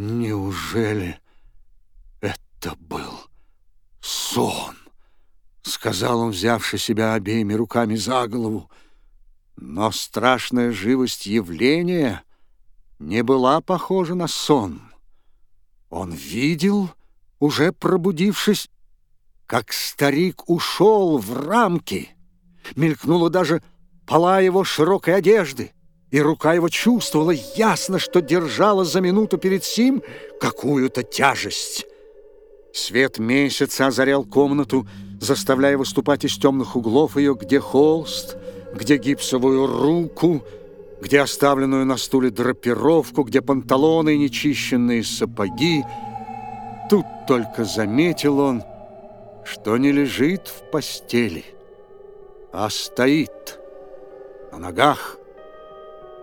Неужели это был сон? Сказал он, взявши себя обеими руками за голову. Но страшная живость явления не была похожа на сон. Он видел, уже пробудившись, как старик ушел в рамки. Мелькнула даже пола его широкой одежды, и рука его чувствовала ясно, что держала за минуту перед сим какую-то тяжесть. Свет месяца озарял комнату, заставляя выступать из темных углов ее, где холст, где гипсовую руку, где оставленную на стуле драпировку, где панталоны и нечищенные сапоги. Тут только заметил он, что не лежит в постели, а стоит на ногах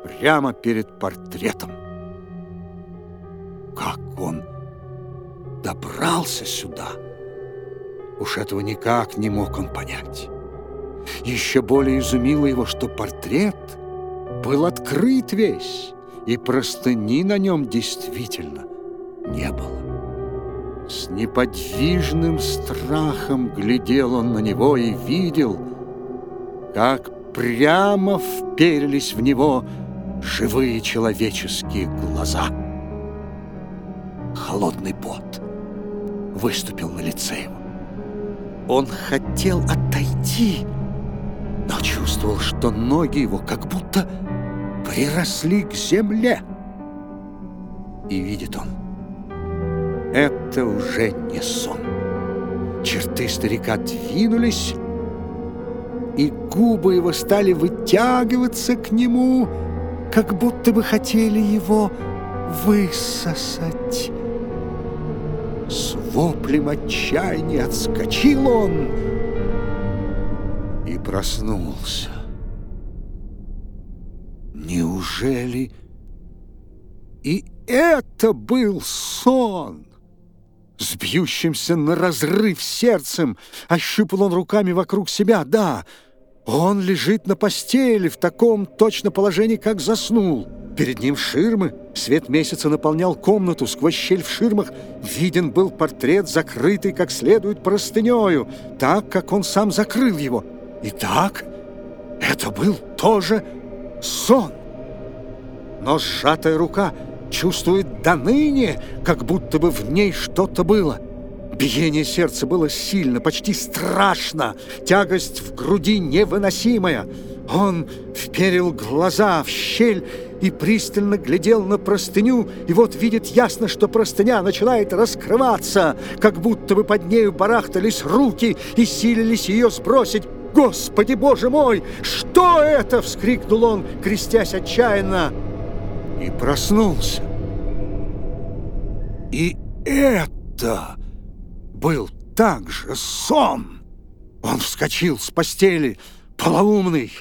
прямо перед портретом. Как он добрался сюда? Уж этого никак не мог он понять. Еще более изумило его, что портрет был открыт весь, и простыни на нем действительно не было. С неподвижным страхом глядел он на него и видел, как прямо вперились в него живые человеческие глаза. Холодный пот выступил на лице его. Он хотел отойти, но чувствовал, что ноги его как будто приросли к земле. И видит он, это уже не сон. Черты старика двинулись, и губы его стали вытягиваться к нему, как будто бы хотели его высосать. С воплем отчаяния отскочил он и проснулся. Неужели и это был сон? С бьющимся на разрыв сердцем ощупал он руками вокруг себя. Да, он лежит на постели в таком точно положении, как заснул. Перед ним ширмы, свет месяца наполнял комнату, сквозь щель в ширмах виден был портрет, закрытый как следует простынею, так, как он сам закрыл его. И так, это был тоже сон. Но сжатая рука чувствует до ныне, как будто бы в ней что-то было. Биение сердца было сильно, почти страшно, тягость в груди невыносимая. Он вперил глаза в щель и пристально глядел на простыню, и вот видит ясно, что простыня начинает раскрываться, как будто бы под нею барахтались руки и силились ее сбросить. «Господи, Боже мой! Что это?» — вскрикнул он, крестясь отчаянно, и проснулся. И это был также сон. Он вскочил с постели, полоумный,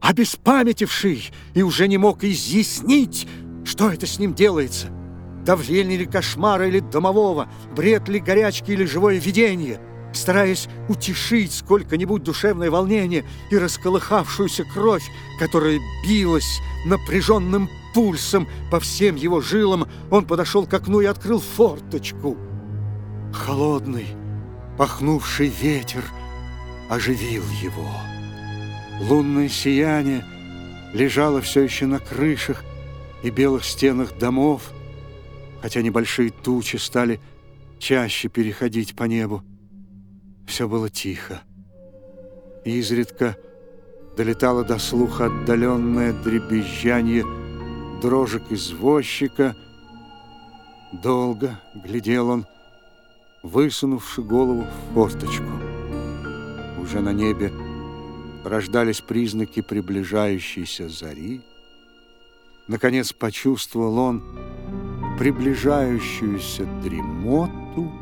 обеспамятивший, и уже не мог изъяснить, что это с ним делается. Давление ли кошмара или домового, бред ли горячки или живое видение. Стараясь утешить сколько-нибудь душевное волнение и расколыхавшуюся кровь, которая билась напряженным пульсом по всем его жилам, он подошел к окну и открыл форточку. Холодный, пахнувший ветер оживил его. Лунное сияние лежало все еще на крышах и белых стенах домов, хотя небольшие тучи стали чаще переходить по небу. Все было тихо. Изредка долетало до слуха отдаленное дребезжание дрожек извозчика. Долго глядел он, высунувши голову в форточку. Уже на небе рождались признаки приближающейся зари. Наконец почувствовал он приближающуюся дремоту,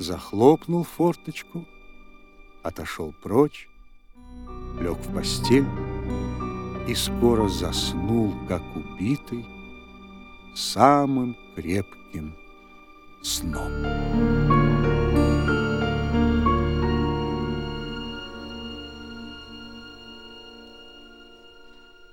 захлопнул форточку, отошел прочь, лег в постель и скоро заснул, как убитый, самым крепким сном. snom.